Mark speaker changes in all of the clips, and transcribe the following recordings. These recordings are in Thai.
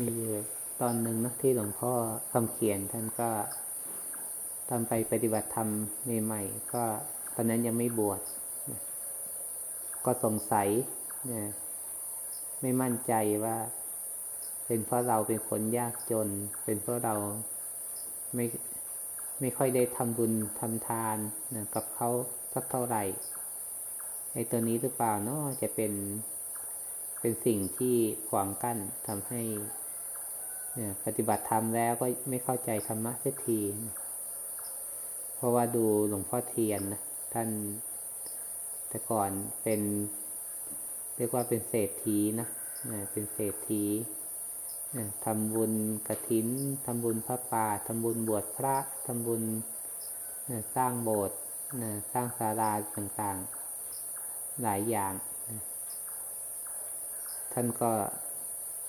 Speaker 1: มีตอนหนึ่งนะที่หลวงพ่อคำเขียนท่านก็ตอนไปปฏิบัติธรรมใหม่ๆก็ตอนนั้นยังไม่บวชก็สงสัยนะไม่มั่นใจว่า เป็นเพราะเราเป็นคนยากจน เป็นเพราะเราไม่ไม่ค่อยได้ทำบุญทำทานนะกับเขาสักเท่าไหร่ไอ้ตัวนี้หรือเปล่าเนาะจะเป็นเป็นสิ่งที่ขวางกั้นทำให้ เนี่ย ปฏิบัติธรรมแล้วก็ไม่เข้าใจธรรมะสักที เพราะว่าดูหลวงพ่อเทียนนะท่านแต่ก่อนเป็น เรียกว่าเป็นเศรษฐีนะเป็นเศรษฐีทำบุญกระถินทำบุญพระป่าทำบุญบวชพระทำบุญสร้างโบสถ์สร้างศาลาต่างๆ หลายอย่าง ท่านก็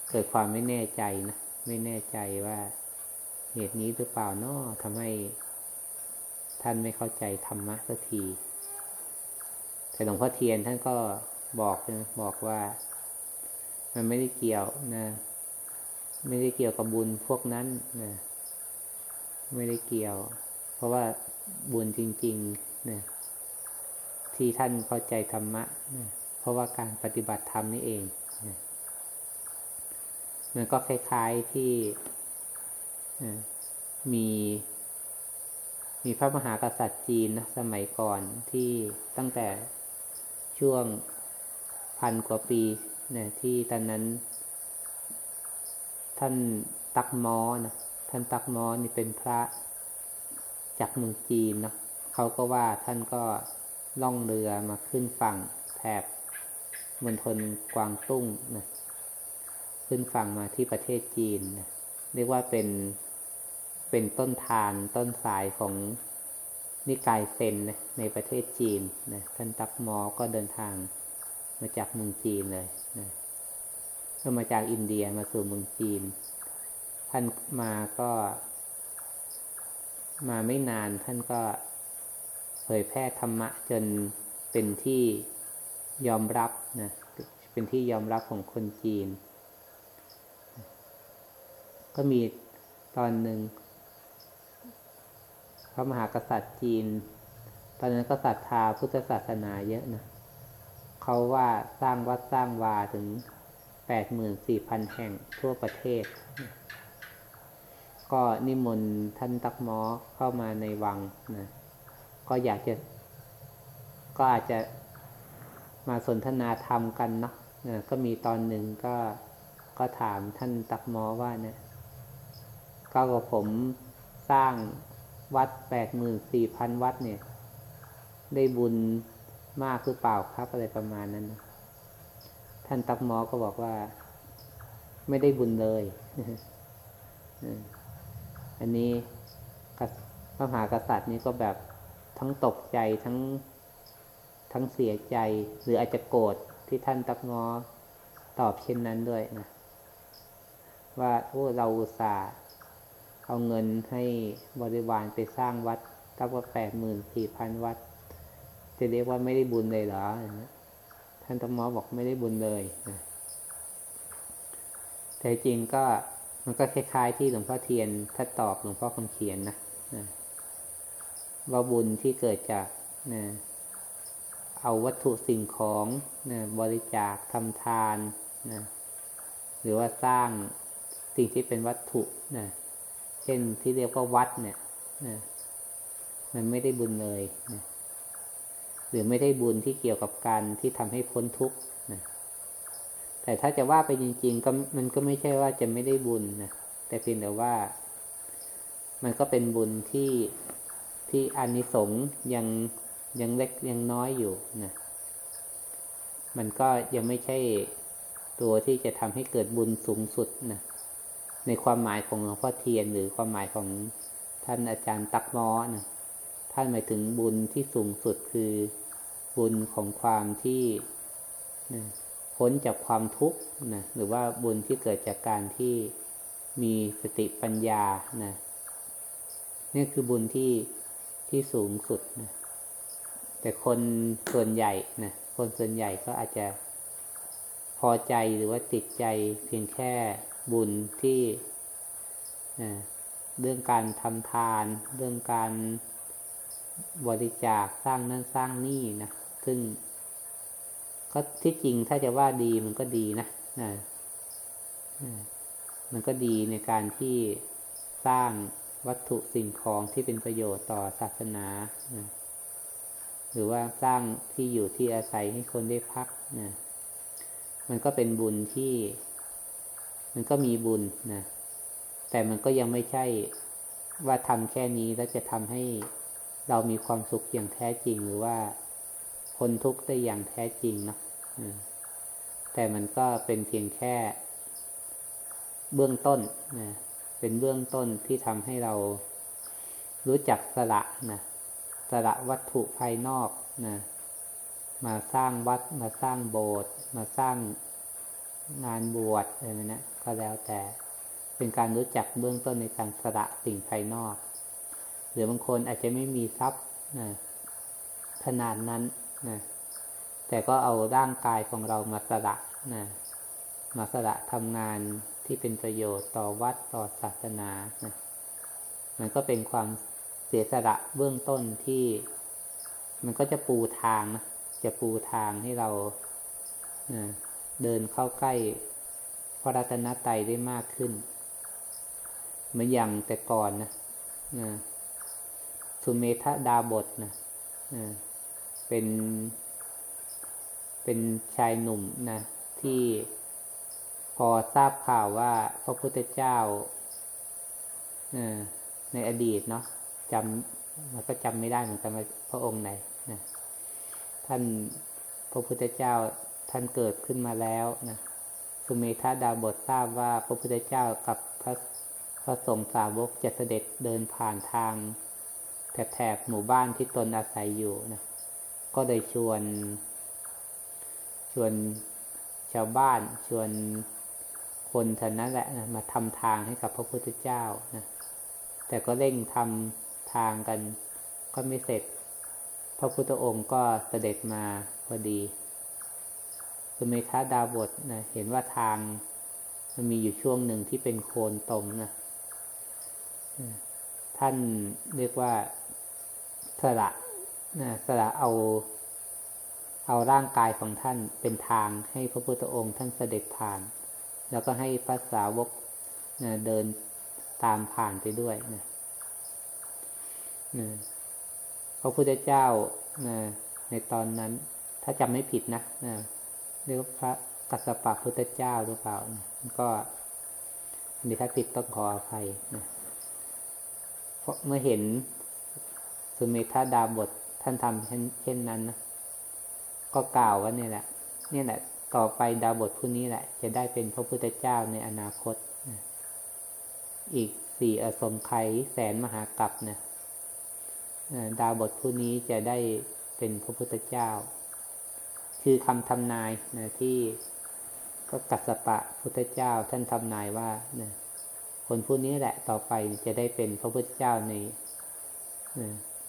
Speaker 1: เกิดความไม่แน่ใจนะ ไม่แน่ใจว่าเหตุนี้หรือเปล่านาะทำให้ท่านไม่เข้าใจธรรมะสักที แต่หลวงพ่อเทียนท่านก็บอกนะบอกว่า มันไม่ได้เกี่ยวนะ ไม่ได้เกี่ยวกับบุญพวกนั้นนะไม่ได้เกี่ยว เพราะว่าบุญจริงๆนะที่ท่านเข้าใจธรรมะนะเพราะว่าการปฏิบัติธรรมนี่เอง มันก็คล้าย ๆที่มี มีพระมหากษัตริย์จีนนะสมัยก่อนที่ตั้งแต่ช่วงพันกว่าปีนะที่ตอนนั้น ท่านตักมอนะท่านตักมอนี่เป็นพระจากเมืองจีนนะเขาก็ว่าท่านก็ล่องเรือมาขึ้นฝั่งแถบมณฑลกวางตุ้งนะ ขึ้นฝั่งมาที่ประเทศจีนเรียกว่าเป็นเป็นต้นทานต้นสายของนิกายเซนในประเทศจีนนะท่านตักมอก็เดินทางมาจากเมืองจีนเลยนะก็มาจากอินเดียมาสู่เมืองจีน ท่านมาก็ มาไม่นานท่านก็เผยแพร่ธรรมะจนเป็นที่ยอมรับนะเป็นที่ยอมรับของคนจีน ก็มีตอนหนึ่งพระมหากษัตริย์จีน ตอนนั้นก็ศรัทธาพุทธศาสนาเยอะนะเขาว่าสร้างวัดสร้างวาถึงแปดหมื่นสี่พันแห่งทั่วประเทศ ก็นิมนต์ท่านตักหมอเข้ามาในวังนะก็อยากจะ ก็อาจจะมาสนทนาธรรมกันเนาะนะก็มีตอนหนึ่งก็ก็ถามท่านตักหมอว่าเนี่ย ก็กับผมสร้างวัดแปดหมื่นสี่พันวัดเนี่ย ได้บุญมากหรือเปล่าครับอะไรประมาณนั้น ท่านตักมอก็บอกว่า ไม่ได้บุญเลยอันนี้พระมหากษัตริย์นี่ก็แบบทั้งตกใจทั้งทั้งเสียใจ หรืออาจจะโกรธที่ท่านตักงอตอบเช่นนั้นด้วยนะ ว่าโอ้เราอุตส่าห์ เอาเงินให้บริวารไปสร้างวัดตั้งว่าแปดหมื่นสี่พันวัด จะเรียกว่าไม่ได้บุญเลยเหรอ ท่านตมอบอกไม่ได้บุญเลยนะแต่จริงก็มันก็คล้าย ๆ ที่หลวงพ่อเทียนถ้าตอบหลวงพ่อคำเขียนนะนะว่าบุญที่เกิดจากนะเอาวัตถุสิ่งของนะบริจาคทำทานนะหรือว่าสร้างสิ่งที่เป็นวัตถุนะ เช่นที่เรียกว่าวัดเนี่ยมันไม่ได้บุญเลยนะหรือไม่ได้บุญที่เกี่ยวกับการที่ทำให้พ้นทุกข์นะแต่ถ้าจะว่าไปจริง ๆ ก็มันก็ไม่ใช่ว่าจะไม่ได้บุญนะแต่เพียงแต่ว่า มันก็เป็นบุญที่ที่อานิสงส์ยังยังเล็กยังน้อยอยู่นะมันก็ยังไม่ใช่ตัวที่จะทำให้เกิดบุญสูงสุดนะ ในความหมายของหลวงพ่อเทียน หรือความหมายของท่านอาจารย์ตักมอนะท่านหมายถึงบุญที่สูงสุดคือบุญของความที่นะพ้นจากความทุกข์นะหรือว่าบุญที่เกิดจากการที่มีสติปัญญานะนี่คือบุญที่ที่สูงสุดนะแต่คนส่วนใหญ่นะคนส่วนใหญ่ก็อาจจะพอใจหรือว่าติดใจเพียงแค่ บุญที่เรื่องการทำทาน เรื่องการบริจาคสร้างนั่นสร้างนี่นะซึ่งก็ที่จริงถ้าจะว่าดีมันก็ดีนะนะมันก็ดีในการที่สร้างวัตถุสิ่งของที่เป็นประโยชน์ต่อศาสนา หรือว่าสร้างที่อยู่ที่อาศัยให้คนได้พักนะมันก็เป็นบุญที่ มันก็มีบุญนะ แต่มันก็ยังไม่ใช่ว่าทำแค่นี้แล้วจะทำให้เรามีความสุขอย่างแท้จริงหรือว่าคนทุกข์ได้อย่างแท้จริงเนาะแต่มันก็เป็นเพียงแค่ เบื้องต้นนะเป็นเบื้องต้นที่ทำให้เรารู้จักสละนะสละวัตถุภายนอกนะมาสร้างวัดมาสร้างโบสถ์มาสร้างงานบวชอะไรนะ ก็แล้วแต่ เป็นการรู้จักเบื้องต้นในการสละสิ่งภายนอก หรือบางคนอาจจะไม่มีทรัพย์นะขนาดนั้นนะแต่ก็เอาร่างกายของเรามาสละนะมาสละทำงานที่เป็นประโยชน์ต่อวัดต่อศาสนานะมันก็เป็นความเสียสละเบื้องต้นที่ มันก็จะปูทางนะจะปูทางให้เราเดินเข้าใกล้ พระรัตนตรัยได้มากขึ้น เหมือนอย่างแต่ก่อนนะสุเมธาดาบทนะเป็น เป็นชายหนุ่มนะ ที่พอทราบข่าวว่าพระพุทธเจ้าในอดีตเนาะจำมันก็จำไม่ได้เหมือนกันพระองค์ไหนนะท่านพระพุทธเจ้าท่านเกิดขึ้นมาแล้วนะ สุเมธาดาบททราบว่าพระพุทธเจ้ากับพระพระสงฆ์สาวกจะเสด็จเดินผ่านทางแถบหมู่บ้านที่ตนอาศัยอยู่นะ ก็เลยชวน ชวนชาวบ้าน ชวนคนแถวนั้นแหละนะมาทำทางให้กับพระพุทธเจ้านะ แต่ก็เร่งทำทางกัน ก็ไม่เสร็จ พระพุทธองค์ก็เสด็จมาพอดี สุเมธาดาบทนะเห็นว่าทางมันมีอยู่ช่วงหนึ่งที่เป็นโคนตมนะท่านเรียกว่าสละนะสละเอา เอาร่างกายของท่านเป็นทางให้พระพุทธองค์ท่านเสด็จผ่าน แล้วก็ให้พระสาวกนะเดินตามผ่านไปด้วยนะนะพระพุทธเจ้านะในตอนนั้น ถ้าจำไม่ผิดนะนะ เรียกว่าพระกัสสปะพุทธเจ้าหรือเปล่านก็อันนี้ถ้าผิดต้องขออภัยนะเพราะเมื่อเห็นสุเมธาดาบทท่านทำเช่นนั้นนะก็กล่าวว่านี่แหละนี่แหละ ต่อไปดาบทผู้นี้แหละ จะได้เป็นพระพุทธเจ้าในอนาคตนะอีกสี่อสมไขยแสนมหากรัปนะดาบทผู้นี้จะได้เป็นพระพุทธเจ้า คือคำทำนายนะที่ก็กัสปะพุทธเจ้าท่านทำนายว่านะคนผู้นี้แหละต่อไปจะได้เป็นพระพุทธเจ้าใน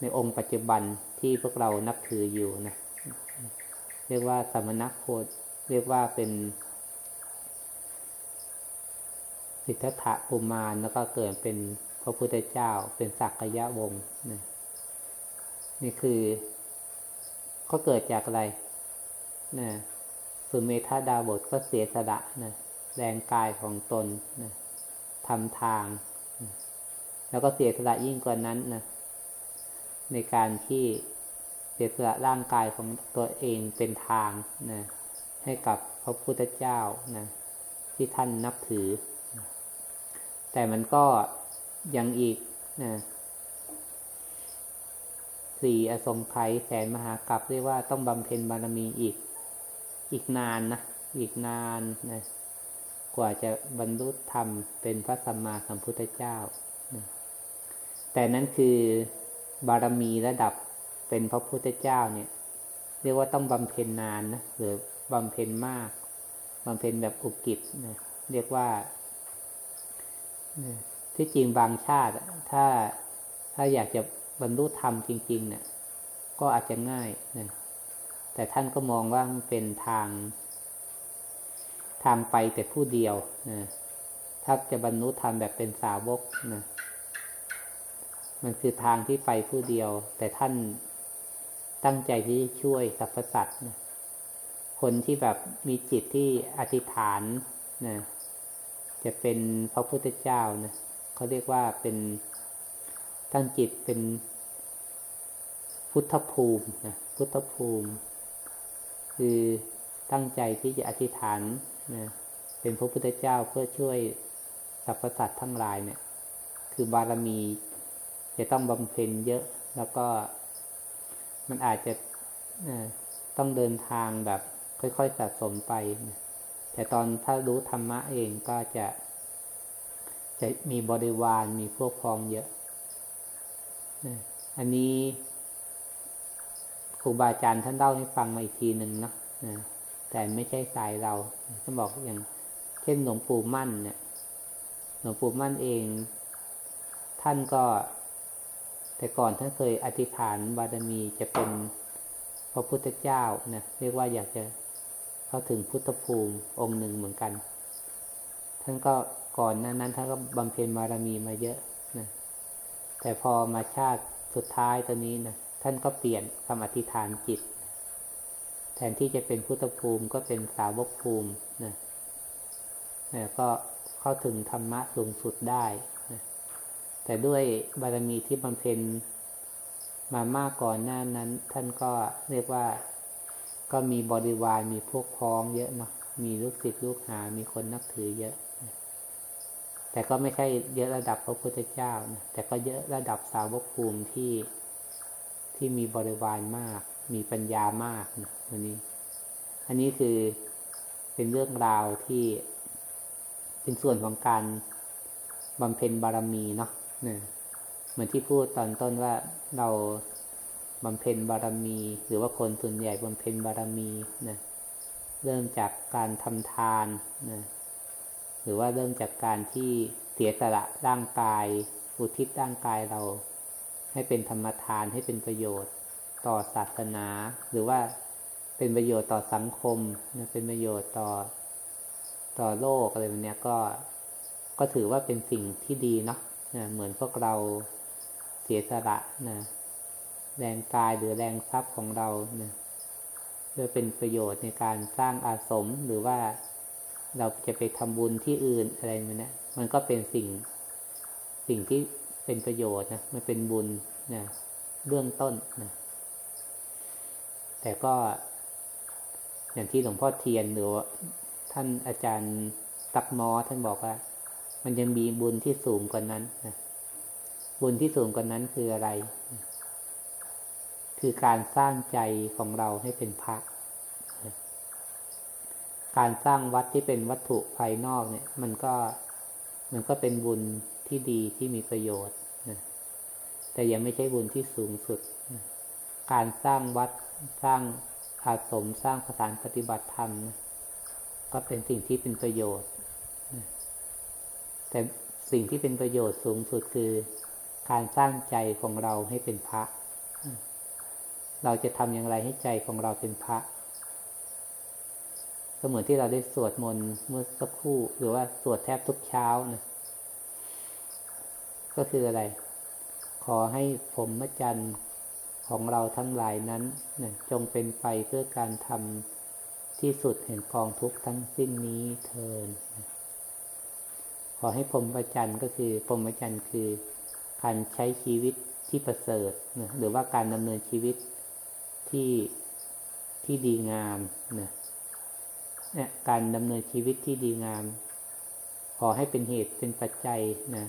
Speaker 1: ในองค์ปัจจุบันที่พวกเรานับถืออยู่นะเรียกว่าสมณโคดเรียกว่าเป็นสิทธัตถะอุมานแล้วก็เกิดเป็นพระพุทธเจ้า เป็นสักยะวงศ์นะนี่คือ ก็เกิดจากอะไร นะสุเมธาดาบทก็เสียสละนะแรงกายของตนนะทำทางนะแล้วก็เสียสละยิ่งกว่านั้นนะในการที่เสียสละร่างกายของตัวเองเป็นทางนะให้กับพระพุทธเจ้านะที่ท่านนับถือ แต่มันก็ยังอีกนะสี่อสงไขยแสนมหากรัปเรียกว่าต้องบำเพ็ญบารมีอีก อีกนานนะ อีกนานนะกว่าจะบรรลุธรรมเป็นพระสัมมาสัมพุทธเจ้านะแต่นั้นคือบารมีระดับเป็นพระพุทธเจ้าเนี่ย เรียกว่าต้องบำเพ็ญนานนะหรือบำเพ็ญมากบำเพ็ญแบบอุกิจนะเรียกว่าที่จริงบางชาติ ถ้าถ้าอยากจะบรรลุธรรมจริง ๆ เนี่ย ก็อาจจะง่ายนะ แต่ท่านก็มองว่ามันเป็นทาง ทางไปแต่ผู้เดียวนะถ้าจะบรรลุธรรมแบบเป็นสาวกนะมันคือทางที่ไปผู้เดียว แต่ท่านตั้งใจที่ช่วยสรรพสัตว์นะคนที่แบบมีจิตที่อธิษฐานนะจะเป็นพระพุทธเจ้านะเขาเรียกว่าเป็นตั้งจิตเป็นพุทธภูมินะพุทธภูมิ คือตั้งใจที่จะอธิษฐานนะเป็นพระพุทธเจ้าเพื่อช่วยสรรพสัตว์ทั้งหลายเนี่ย คือบารมีจะต้องบำเพ็ญเยอะ แล้วก็มันอาจจะต้องเดินทางแบบค่อยๆสะสมไปนะแต่ตอนถ้ารู้ธรรมะเองก็จะ จะมีบริวารมีพวกพ้องเยอะ อันนี้ รูบาอาจารย์ท่านเล่าให้ฟังมาอีกทีหนึ่งนะแต่ไม่ใช่สายเราท่านบอกอย่าง เช่นหลวงปู่มั่นเนี่ยหลวงปู่มั่นเอง ท่านก็ แต่ก่อนท่านเคยอธิษฐานบารมีจะเป็นพระพุทธเจ้านะเรียกว่าอยากจะเข้าถึงพุทธภูมิองค์หนึ่งเหมือนกัน ท่านก็ก่อนนั้นนั้นท่านก็บำเพ็ญบารมีมาเยอะนะแต่พอมาชาติสุดท้ายตอนนี้นะ ท่านก็เปลี่ยนคำอธิษฐานจิต แทนที่จะเป็นพุทธภูมิก็เป็นสาวกภูมินะนะก็เข้าถึงธรรมะสูงสุดได้นะแต่ด้วยบารมีที่บำเพ็ญมามากก่อนหน้านั้น ท่านก็เรียกว่าก็มีบริวารมีพวกพ้องเยอะเนาะมีลูกศิษย์ลูกหา มีคนนับถือเยอะ แต่ก็ไม่ใช่เยอะระดับพระพุทธเจ้านะแต่ก็เยอะระดับสาวกภูมิที่ ที่มีบริวารมาก มีปัญญามากนะวันนี้ อันนี้คือเป็นเรื่องราวที่เป็นส่วนของการบำเพ็ญบารมีเนาะเนี่ยเหมือนที่พูดตอนต้นว่าเราบำเพ็ญบารมี หรือว่าคนส่วนใหญ่บำเพ็ญบารมีนะเริ่มจากการทำทานนะหรือว่าเริ่มจากการที่เสียสละร่างกาย อุทิศร่างกายเรา ให้เป็นธรรมทานให้เป็นประโยชน์ต่อศาสนา หรือว่าเป็นประโยชน์ต่อสังคมนะเป็นประโยชน์ต่อต่อโลกอะไรแบบนี้ก็ก็ถือว่าเป็นสิ่งที่ดีเนาะนะเหมือนพวกเราเสียสละนะแรงกายหรือแรงทรัพย์ของเรานะเพื่อเป็นประโยชน์ในการสร้างอาสมหรือว่าเราจะไปทำบุญที่อื่นอะไรมันนะมันก็เป็นสิ่งสิ่งที่ เป็นประโยชน์นะมันเป็นบุญนะเบื้องต้นนะแต่ก็อย่างที่หลวงพ่อเทียนหรือท่านอาจารย์ตักมอท่านบอกว่า มันยังมีบุญที่สูงกว่านั้นนะบุญที่สูงกว่านั้นคืออะไร คือการสร้างใจของเราให้เป็นพระการสร้างวัดที่เป็นวัตถุภายนอกเนี่ย มันก็มันก็เป็นบุญ ที่ดีที่มีประโยชน์นะแต่ยังไม่ใช่บุญที่สูงสุดนะการสร้างวัดสร้างอาสมสร้างสถานปฏิบัติธรรมนะก็เป็นสิ่งที่เป็นประโยชน์นะแต่สิ่งที่เป็นประโยชน์สูงสุดคือ การสร้างใจของเราให้เป็นพระ เราจะทำอย่างไรให้ใจของเราเป็นพระก็เหมือนที่เราได้สวดมนต์เมื่อสักครู่ หรือว่าสวดแทบทุกเช้านะ ก็คืออะไร ขอให้ผมมจันทร์ของเราทั้งหลายนั้นนะจงเป็นไปเพื่อการทำที่สุดแห่งกองทุกทั้งสิ้นนี้เทินขอให้ผมประจันก็คือผมประจันคือการใช้ชีวิตที่ประเสริฐนะหรือว่าการดำเนินชีวิตที่ที่ดีงามนะเนี่ยการดำเนินชีวิตที่ดีงาม ขอให้เป็นเหตุเป็นปัจจัยนะ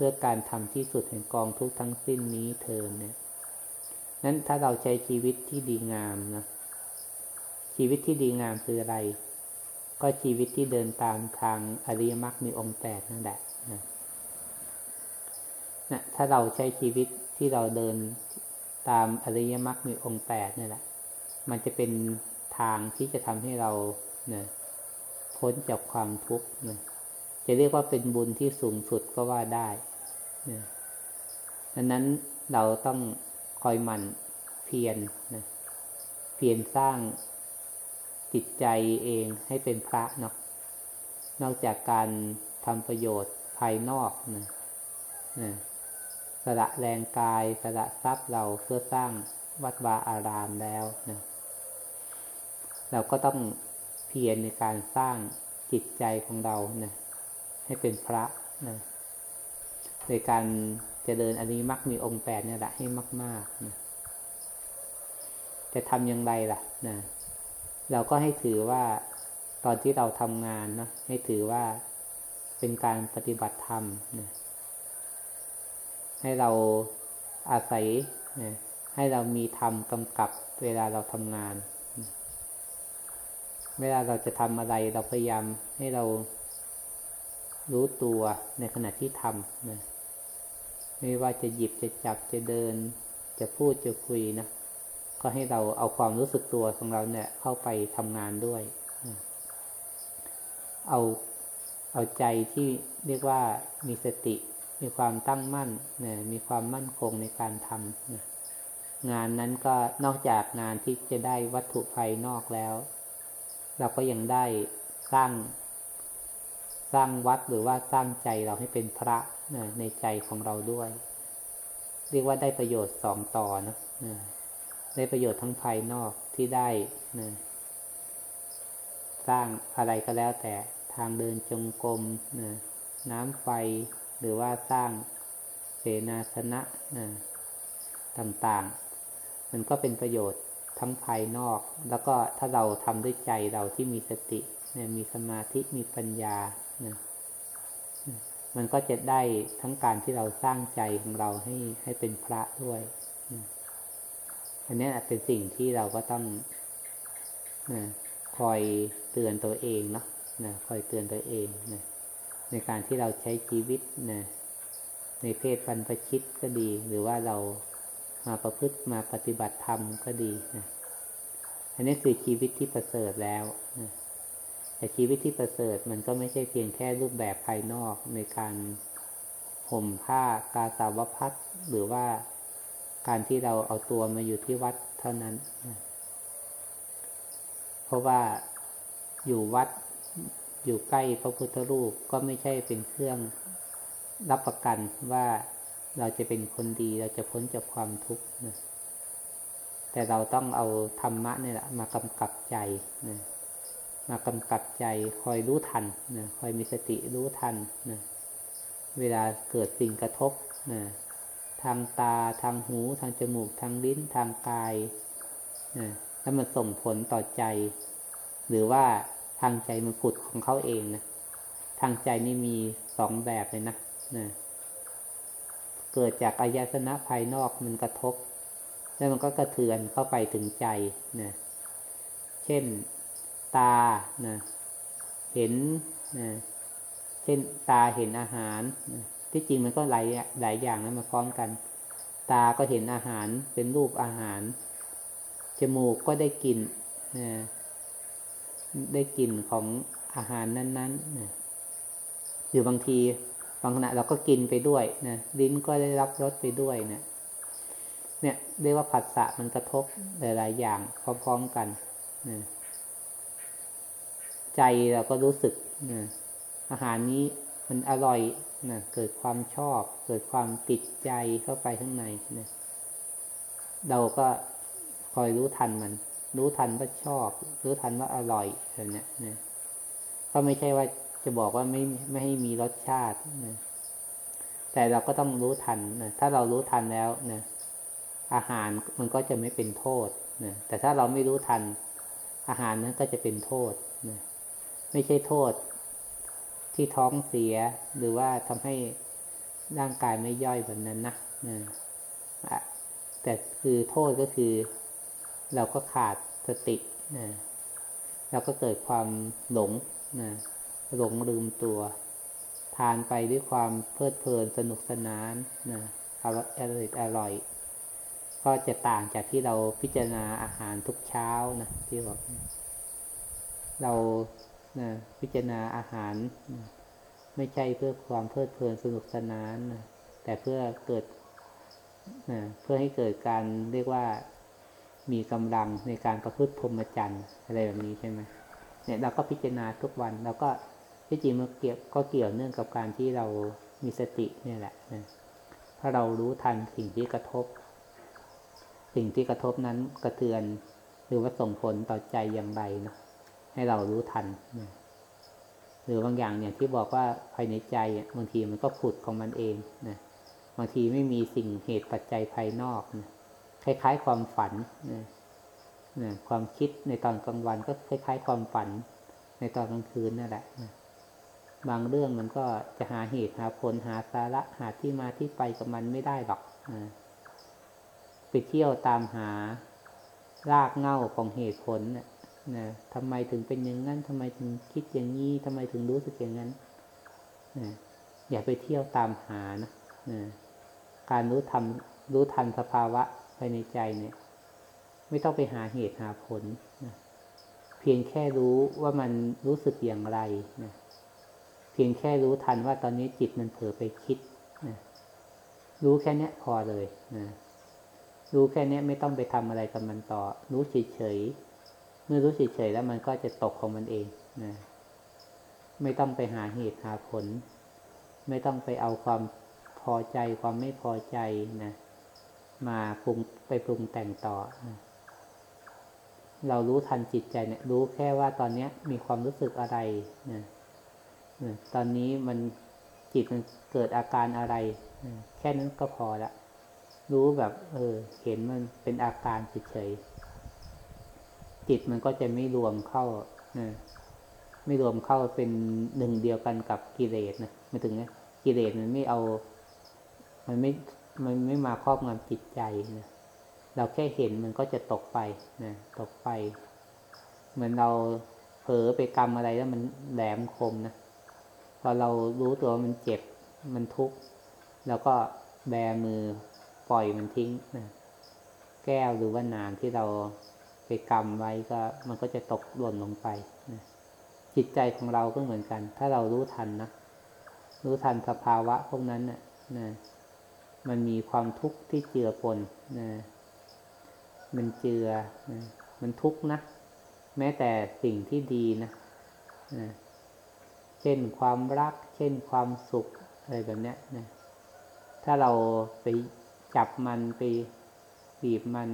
Speaker 1: พื่อการทำที่สุดแห่งกองทุกทั้งสิ้นนี้เทินเนี่ย นั้นถ้าเราใช้ชีวิตที่ดีงามนะ ชีวิตที่ดีงามคืออะไร ก็ชีวิตที่เดินตามทางอริยมรรคมีองค์แปดนั่นแหละนะนะถ้าเราใช้ชีวิตที่เราเดินตามอริยมรรคมีองค์แปดนี่แหละ มันจะเป็นทางที่จะทำให้เรานะพ้นจากความทุกข์นะจะเรียกว่าเป็นบุญที่สูงสุดก็ว่าได้ ดังนั้นเราต้องคอยหมั่นเพียรนะเพียรสร้างจิตใจเองให้เป็นพระเนาะนอกจากการททำประโยชน์ภายนอกนะนะสละแรงกายสละทรัพย์เราเพื่อสร้างวัดวาอารามแล้วนะเราก็ต้องเพียรในการสร้างจิตใจของเรานะให้เป็นพระนะ โดยการเจริญอริมักมีองค์แปดเนี่ยแหละให้มากๆนะจะทำอย่างไรล่ะนะเราก็ให้ถือว่าตอนที่เราทำงานนะให้ถือว่าเป็นการปฏิบัติธรรมนะให้เราอาศัยนะให้เรามีธรรมกำกับเวลาเราทำงาน เวลาเราจะทำอะไรเราพยายามให้เรารู้ตัวในขณะที่ทำนะ ไม่ว่าจะหยิบจะจับจะเดิน จะพูดจะคุยนะก็ให้เราเอาความรู้สึกตัวของเราเนี่ย เข้าไปทำงานด้วย เอาเอาใจที่เรียกว่ามีสติ มีความตั้งมั่นนะมีความมั่นคงในการทำนะงานนั้นก็นอกจากงานที่จะได้วัตถุภายนอกแล้ว เราก็ยังได้สร้าง สร้างวัดหรือว่าสร้างใจเราให้เป็นพระนะในใจของเราด้วย เรียกว่าได้ประโยชน์สองต่อนะนะได้ประโยชน์ทั้งภายนอกที่ได้นะสร้างอะไรก็แล้วแต่ทางเดินจงกรมนะน้ำไฟหรือว่าสร้างเสนาสนะนะต่างๆ มันก็เป็นประโยชน์ทั้งภายนอก แล้วก็ถ้าเราทำด้วยใจเราที่มีสตินะมีสมาธิมีปัญญา มันก็จะได้ทั้งการที่เราสร้างใจของเราให้ให้เป็นพระด้วยอันนี้เป็นสิ่งที่เราก็ต้องนะคอยเตือนตัวเองเนาะนะคอยเตือนตัวเองนะในการที่เราใช้ชีวิตนะในเพศบรรพชิตก็ดี หรือว่าเรามาประพฤติมาปฏิบัติธรรมก็ดีนะอันนี้คือชีวิตที่ประเสริฐแล้วนะ แต่ชีวิตที่ประเสริฐมันก็ไม่ใช่เพียงแค่รูปแบบภายนอกในการห่มผ้ากาสาวพัดหรือว่าการที่เราเอาตัวมาอยู่ที่วัดเท่านั้น เพราะว่าอยู่วัดอยู่ใกล้พระพุทธรูปก็ไม่ใช่เป็นเครื่องรับประกันว่าเราจะเป็นคนดีเราจะพ้นจากความทุกข์นะแต่เราต้องเอาธรรมะนี่แหละมากำกับใจนะ มากำกับใจคอยรู้ทันนะคอยมีสติรู้ทันนะเวลาเกิดสิ่งกระทบนะทางตาทางหู ทางจมูก ทางลิ้นทางกายนะแล้วมันส่งผลต่อใจ หรือว่าทางใจมันผุดของเขาเองนะทางใจนี่มีสองแบบเลยนะนะเกิดจากอายตนะภายนอกมันกระทบ แล้วมันก็กระเทือนเข้าไปถึงใจนะเช่น ตานะเห็นนะเช่นตาเห็นอาหารนะที่จริงมันก็หลายหลายอย่างนะมาพร้อมกัน ตาก็เห็นอาหารเป็นรูปอาหาร จมูกก็ได้กลิ่นนะได้กลิ่นของอาหารนั้นๆนะหรือบางทีบางขณะเราก็กินไปด้วยนะลิ้นก็ได้รับรสไปด้วยนะเนี่ยเรียกว่าผัสสะมันกระทบหลายๆอย่างพร้อมๆกันนะ ใจเราก็รู้สึกนะอาหารนี้มันอร่อยนะเกิดความชอบ เกิดความติดใจเข้าไปข้างในนะเราก็คอยรู้ทันมัน รู้ทันว่าชอบ รู้ทันว่าอร่อยแบบนี้นะก็ไม่ใช่ว่าจะบอกว่าไม่ไม่ให้มีรสชาตินะแต่เราก็ต้องรู้ทันนะถ้าเรารู้ทันแล้วนะอาหารมันก็จะไม่เป็นโทษนะแต่ถ้าเราไม่รู้ทัน อาหารนั้นก็จะเป็นโทษนะ ไม่ใช่โทษที่ท้องเสียหรือว่าทำให้ร่างกายไม่ย่อยแบบนั้นนะนะแต่คือโทษก็คือ เราก็ขาดสตินะเราก็เกิดความหลงนะหลงลืมตัว ทานไปด้วยความเพลิดเพลินสนุกสนานนะอร่อยอร่อย ก็จะต่างจากที่เราพิจารณาอาหารทุกเช้านะที่บอกเรา นะพิจารณาอาหารนะไม่ใช่เพื่อความเพลิดเพลินสนุกสนานนะแต่เพื่อเกิดนะเพื่อให้เกิดการเรียกว่ามีกำลังในการประพฤติพรหมจรรย์อะไรแบบนี้ใช่ไหมเนี่ยเราก็พิจารณาทุกวันเราก็ที่จริงมันเกี่ยวก็เกี่ยวเนื่องกับการที่เรามีสติเนี่ยแหละนะถ้าเรารู้ทันสิ่งที่กระทบ สิ่งที่กระทบนั้นกระเทือน หรือว่าส่งผลต่อใจอย่างไรเนาะ ให้เรารู้ทัน หรือบางอย่างอย่างที่บอกว่าภายในใจบางทีมันก็ผุดของมันเองนะบางทีไม่มีสิ่งเหตุปัจจัยภายนอกนะคล้ายๆ ความฝันนะนะความคิดในตอนกลางวันก็คล้าย ๆ ความฝัน ในตอนกลางคืนนั่นแหละนะบางเรื่องมันก็จะหาเหตุหาผลหาสาระหาที่มาที่ไปกับมันไม่ได้หรอกนะไปเที่ยวตามหารากเหง้าของเหตุผลนะ นะทำไมถึงเป็นอย่างนั้นทำไมถึงคิดอย่างนี้ทำไมถึงรู้สึกอย่างนั้นนะอย่าไปเที่ยวตามหานะนะการรู้ทำรู้ทันสภาวะภายในใจเนี่ย ไม่ต้องไปหาเหตุหาผลนะเพียงแค่รู้ว่ามันรู้สึกอย่างไรนะเพียงแค่รู้ทันว่าตอนนี้จิตมันเผลอไปคิดนะรู้แค่นี้พอเลยนะรู้แค่นี้ไม่ต้องไปทำอะไรกับมันต่อ รู้เฉยๆ เมื่อรู้เฉยๆแล้วมันก็จะตกของมันเองนะไม่ต้องไปหาเหตุหาผล ไม่ต้องไปเอาความพอใจความไม่พอใจนะมาปรุงไปปรุงแต่งต่อนะเรารู้ทันจิตใจเนี่ย รู้แค่ว่าตอนนี้มีความรู้สึกอะไรนะนะตอนนี้มันจิตมันเกิดอาการอะไรนะแค่นั้นก็พอละ รู้แบบ เออ เห็นมันเป็นอาการเฉยๆ จิตมันก็จะไม่รวมเข้าไม่รวมเข้าเป็นหนึ่งเดียวกันกับกิเลสนะม่ถึงนะกิเลสมันไม่เอา มันไม่มันไม่มาครอบงำจิตใจนะเราแค่เห็นมันก็จะตกไปนะตกไป เหมือนเราเผลอไปกรรมอะไรแล้วมันแหลมคมนะพอเรารู้ตัวมันเจ็บมันทุกข์แล้วก็แบมือปล่อยมันทิ้งนะแก้วหรือว่าน้ำที่เรา ไปกรรมไว้ก็มันก็จะตกหล่นลงไปนะจิตใจของเราก็เหมือนกัน ถ้าเรารู้ทันนะ รู้ทันสภาวะพวกนั้นนะ่ะนะมันมีความทุกข์ที่เจือปนนะมันเจือนะมันทุกข์นะ แม้แต่สิ่งที่ดีนะนะเช่นความรัก เช่นความสุขอะไรแบบเนี้ยนะถ้าเราไปจับมันไปบีบมัน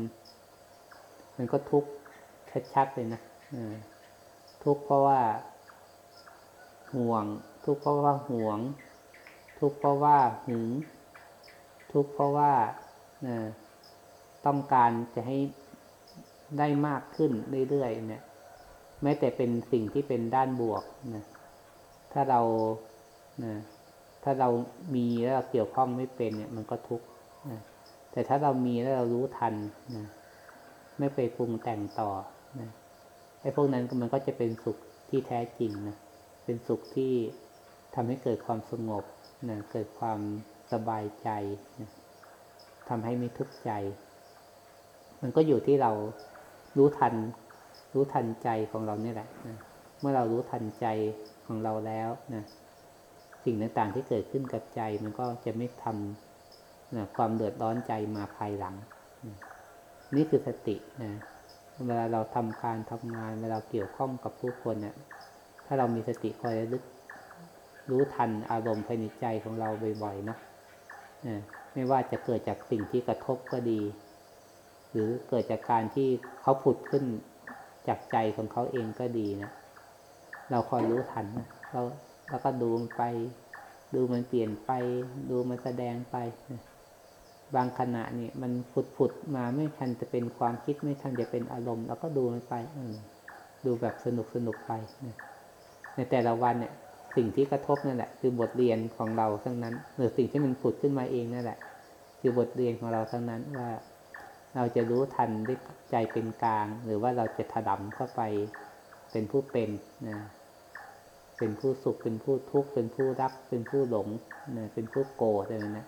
Speaker 1: มันก็ทุกข์ชัดๆเลยนะทุกข์เพราะว่า ห่วง ทุกข์เพราะว่าห่วง ทุกข์เพราะว่าหึงทุกข์เพราะว่าต้องการจะให้ได้มากขึ้นเรื่อยๆเนี่ยแม้แต่เป็นสิ่งที่เป็นด้านบวกนะถ้าเรานะถ้าเรามีแล้วเราเกี่ยวข้องไม่เป็นเนี่ย มันก็ทุกข์นะแต่ถ้าเรามีแล้วเรารู้ทันนะ ไม่ไปปรุงแต่งต่อนะไอ้พวกนั้นมันก็จะเป็นสุขที่แท้จริงนะเป็นสุขที่ทำให้เกิดความสงบนะเกิดความสบายใจนะทำให้ไม่ทุกข์ใจ มันก็อยู่ที่เรารู้ทัน รู้ทันใจของเราเนี่ยแหละนะเมื่อเรารู้ทันใจของเราแล้วนะสิ่งต่างๆที่เกิดขึ้นกับใจ มันก็จะไม่ทำนะความเดือดร้อนใจมาภายหลังนะ นี่คือสตินะเวลาเราทำการทำงาน เวลาเกี่ยวข้องกับผู้คนเนะี่ย ถ้าเรามีสติคอยระลึกรู้ทันอารมณ์ภายในใจของเราบ่อยๆเนาะไม่ว่าจะเกิดจากสิ่งที่กระทบก็ดี หรือเกิดจากการที่เขาผุดขึ้นจากใจของเขาเองก็ดีนะ เราคอยรู้ทันนะเราแล้วก็ดูมันไป ดูมันเปลี่ยนไป ดูมันแสดงไปนะ บางขณะนี่มันผุดผุดมาไม่ทันจะเป็นความคิดไม่ทันจะเป็นอารมณ์เราก็ดูมันไปดูแบบสนุกสนุกไปนะในแต่ละวันเนี่ย สิ่งที่กระทบนั่นแหละ คือบทเรียนของเราทั้งนั้น หรือสิ่งที่มันผุดขึ้นมาเองนั่นแหละ คือบทเรียนของเราทั้งนั้นว่า เราจะรู้ทันด้วยใจเป็นกลาง หรือว่าเราจะถดำเข้าไปเป็นผู้เป็นนะเป็นผู้สุขเป็นผู้ทุกข์เป็นผู้รัก เป็นผู้หลงนะเป็นผู้โกรธอะไรนะนะ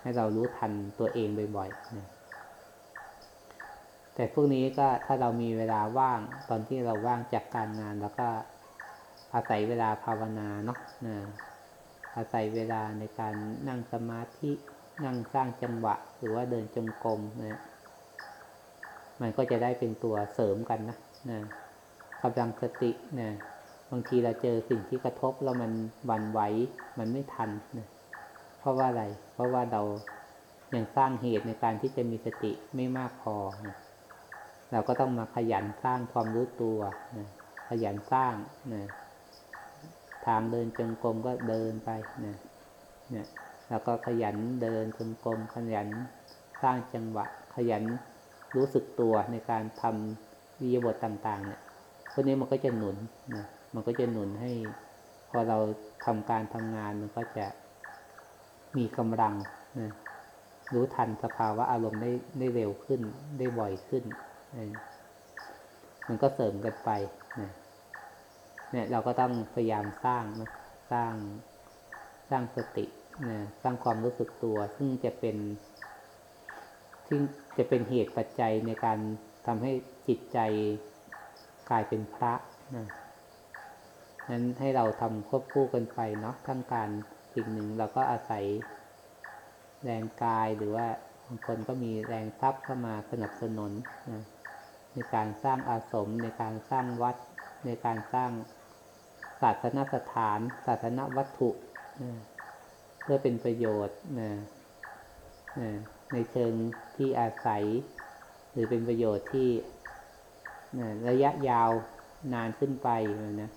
Speaker 1: ให้เรารู้ทันตัวเองบ่อยๆนะแต่พวกนี้ก็ถ้าเรามีเวลาว่างตอนที่เราว่างจากการงาน แล้วก็อาศัยเวลาภาวนาเนาะนะอาศัยเวลาในการนั่งสมาธินั่งสร้างจังหวะ หรือว่าเดินจงกรมนะมันก็จะได้เป็นตัวเสริมกันนะนะกำลังสตินะบางทีเราเจอสิ่งที่กระทบแล้วมันวันไหวมันไม่ทันนะ เพราะว่าอะไร เพราะว่าเรายังสร้างเหตุในการที่จะมีสติไม่มากพอนะเราก็ต้องมาขยันสร้างความรู้ตัวนะขยันสร้างนะทางเดินจงกรมก็เดินไปนะเนี่ยแล้วก็ขยันเดินจงกรมขยันสร้างจังหวะ ขยันรู้สึกตัวในการทำวิยบทต่างๆ เนี่ยพวกนี้มันก็จะหนุนนะมันก็จะหนุนให้ พอเราทำการทำงานมันก็จะ มีกำลังนะรู้ทันสภาวะอารมณ์ได้ได้เร็วขึ้น ได้บ่อยขึ้นนะมันก็เสริมกันไปนะเนี่ย เราก็ต้องพยายามสร้างนะสร้างสร้างสตินะสร้างความรู้สึกตัว ซึ่งจะเป็นซึ่งจะเป็นเหตุปัจจัยในการทำให้จิตใจกลายเป็นพระนะนั้นให้เราทำควบคู่กันไปเนาะทั้งการ สิ่งหนึ่งเราก็อาศัยแรงกายหรือว่าบางคนก็มีแรงทรัพย์เข้ามาสนับสนุนนะในการสร้างอาสมในการสร้างวัด ในการสร้างศาสนสถาน ศาสนวัตถุนะเพื่อเป็นประโยชน์นะนะในเชิงที่อาศัย หรือเป็นประโยชน์ที่นะระยะยาวนานขึ้นไปนะ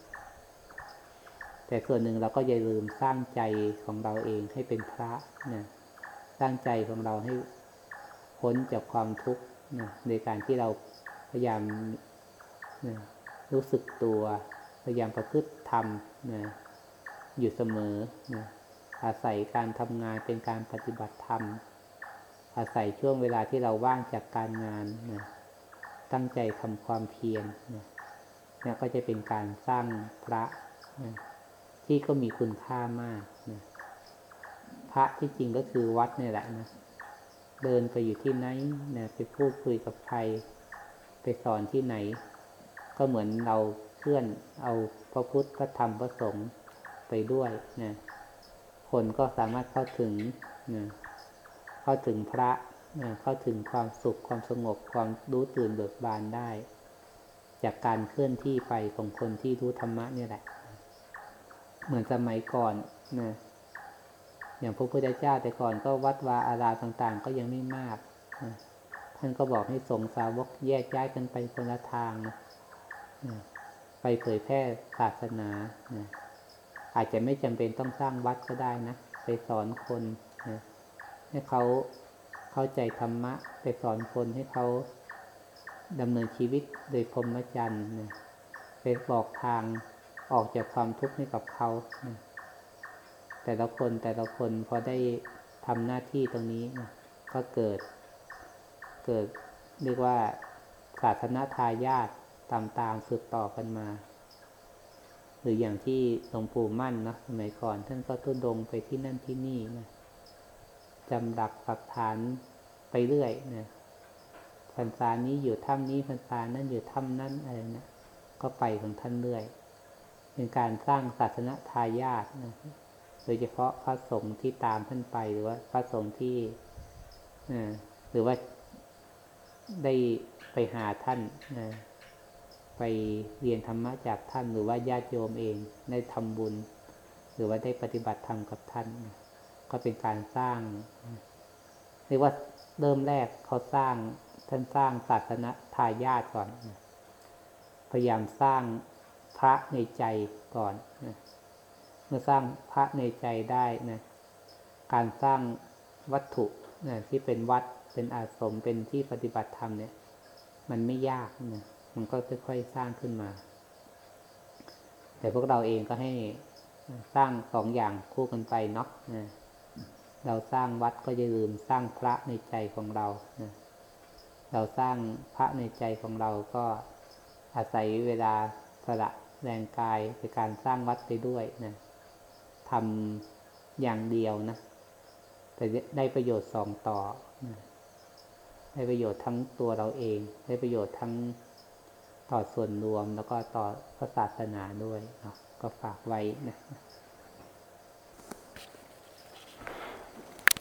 Speaker 1: แต่ส่วนหนึ่งเราก็อย่าลืมสร้างใจของเราเองให้เป็นพระนะสร้างใจของเราให้พ้นจากความทุกข์นะในการที่เราพยายามนะรู้สึกตัว พยายามประพฤติธรรมนะอยู่เสมอนะอาศัยการทำงานเป็นการปฏิบัติธรรม อาศัยช่วงเวลาที่เราว่างจากการงานนะตั้งใจทำความเพียรนะนี่ก็จะเป็นการสร้างพระนะ ที่ก็มีคุณค่ามากนะพระที่จริงก็คือวัดนี่แหละนะเดินไปอยู่ที่ไหนนะไปพูดคุยกับใคร ไปสอนที่ไหน ก็เหมือนเราเคลื่อนเอาพระพุทธพระธรรมพระสงฆ์ไปด้วยนะคนก็สามารถเข้าถึงนะเข้าถึงพระนะเข้าถึงความสุขความสงบความรู้ตื่นเบิกบานได้ จากการเคลื่อนที่ไปของคนที่รู้ธรรมะนี่แหละ เหมือนสมัยก่อนนะอย่างพระพุทธเจ้าแต่ก่อนก็วัดวาอารามต่าง ๆ ก็ยังไม่มากนะท่านก็บอกให้สงสาวกแยกย้ายกันไปคนละทางนะไปเผยแพร่ศาสนานะอาจจะไม่จำเป็นต้องสร้างวัดก็ได้นะ ไปสอนคนนะให้เขาเข้าใจธรรมะ ไปสอนคนให้เขาดำเนินชีวิตโดยพรหมจรรย์นะไปบอกทาง ออกจากความทุกข์ให้กับเขา แต่ละคนแต่ละคนพอได้ทำหน้าที่ตรงนี้นะก็เกิด เกิดเรียกว่าศาสนาทายาทตามตามสืบต่อกันมา หรืออย่างที่หลวงปู่มั่นนะสมัยก่อน ท่านก็ทุดงไปที่นั่นที่นี่นะจำหลักปักฐานไปเรื่อยนะพรรษานี้อยู่ถ้ำนี้พรรษานั้นอยู่ถ้ำนั้นอะไรนะก็ไปของท่านเรื่อย เป็นการสร้างศาสนาทายาทนะโดยเฉพาะพระสงฆ์ที่ตามท่านไปหรือว่าพระสงฆ์ที่หรือว่าได้ไปหาท่านไปเรียนธรรมะจากท่าน หรือว่าญาติโยมเองได้ทำบุญ หรือว่าได้ปฏิบัติธรรมกับท่าน ก็เป็นการสร้างเรียกว่าเริ่มแรกเขาสร้างท่านสร้างศาสนาทายาทก่อน พยายามสร้าง พระในใจก่อนนะเมื่อสร้างพระในใจได้นะการสร้างวัตถุนะที่เป็นวัดเป็นอาสมเป็นที่ปฏิบัติธรรมเนี่ย มันไม่ยากนะมันก็ค่อยๆสร้างขึ้นมา แต่พวกเราเองก็ให้สร้างสองอย่างคู่กันไปเนาะนะเราสร้างวัดก็จะลืมสร้างพระในใจของเรานะเราสร้างพระในใจของเราก็อาศัยเวลาสละ แรงกายในการสร้างวัดไปด้วยนะทำอย่างเดียวนะ แต่ได้ประโยชน์สองต่อนะได้ประโยชน์ทั้งตัวเราเอง ได้ประโยชน์ทั้งต่อส่วนรวมแล้วก็ต่อศาสนาด้วยเนาะก็ฝากไว้นะ